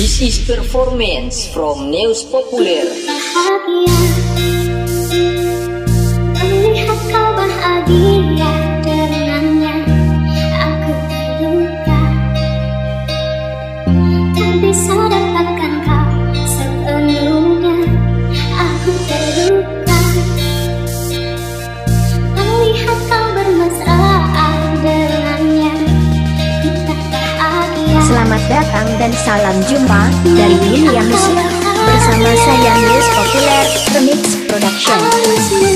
This is performance from News Populer. dan salam jumpa dari Dunia Musik bersama saya News Populer Remix Production.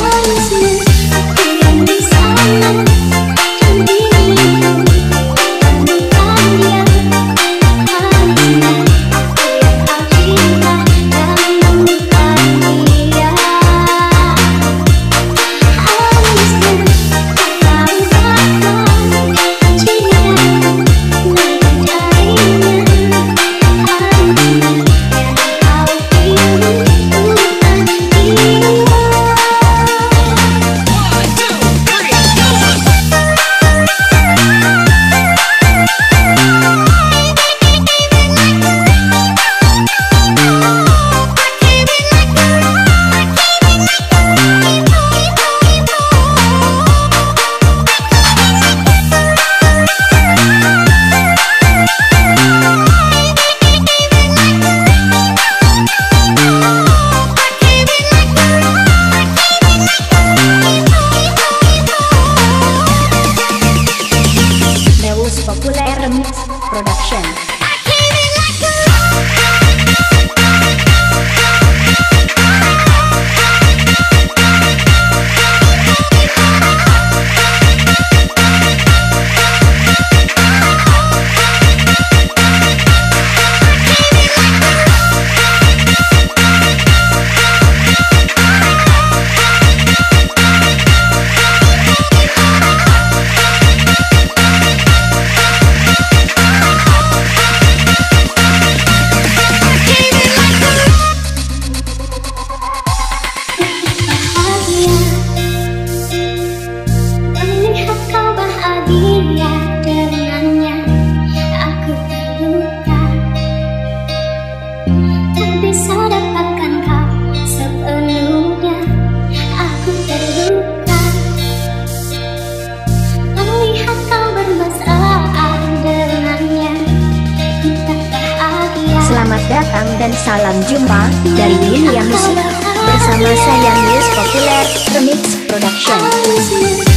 Bye. Salam jumpa dari Dunia Musik bersama saya News Populer Remix Production.